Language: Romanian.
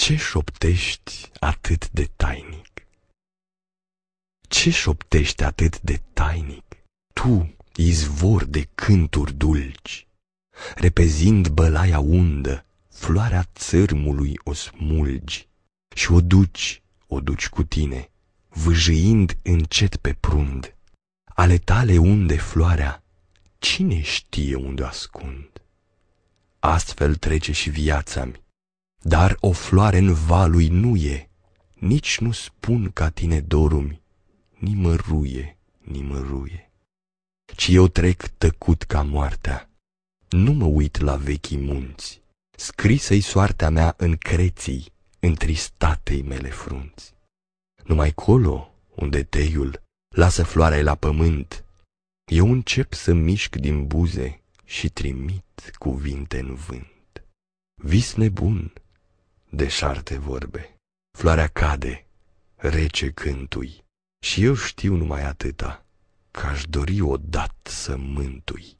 Ce șoptești atât de tainic? Ce șoptești atât de tainic? Tu, izvor de cânturi dulci, repezind bălaia undă, floarea țărmului o smulgi și o duci, o duci cu tine, vâjâind încet pe prund. Ale tale unde floarea, cine știe unde o ascund? Astfel trece și viața-mi, dar o floare în valui nu e, nici nu spun ca tine dorumi, nimăruie, nimăruie. Ci eu trec tăcut ca moartea, nu mă uit la vechii munți, scrisă-i soartea mea în creții, tristatei mele frunți. Numai colo, unde teiul lasă floarea la pământ, eu încep să mișc din buze și trimit cuvinte în vânt. Vis nebun, deșarte vorbe, floarea cade, rece cântui, și eu știu numai atâta, că aș dori odată să mântui.